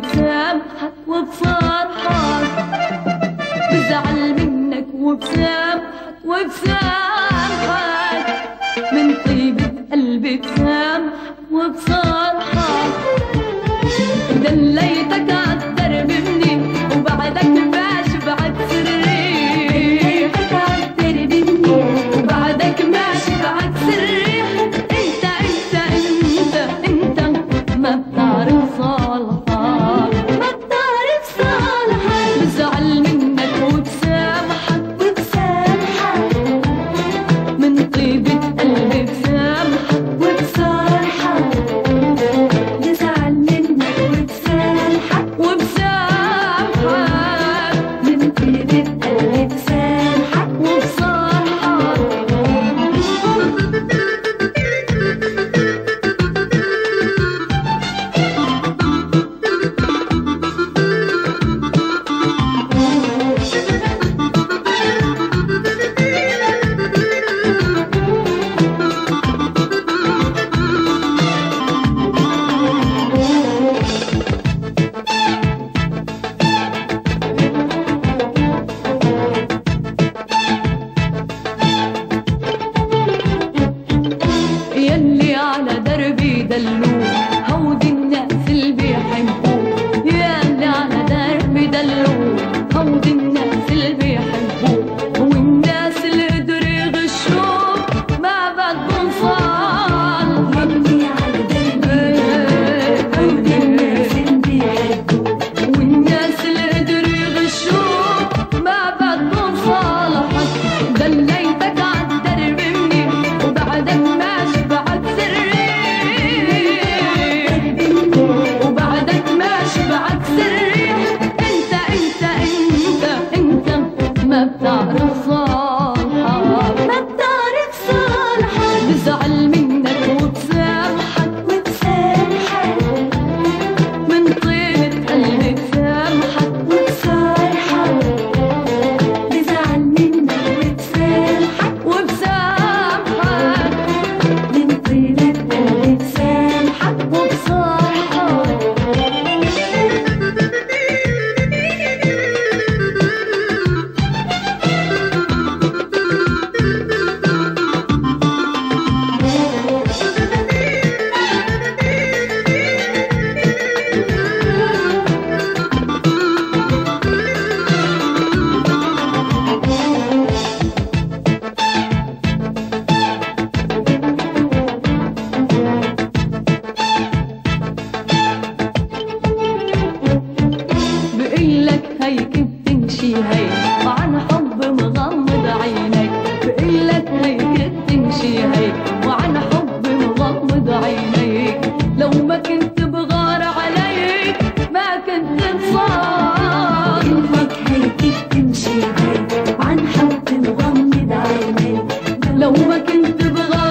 وبسامحك وبصارحك بزعل منك وبسامحك وبسامحك من طيب قلبي دليتك و دبغا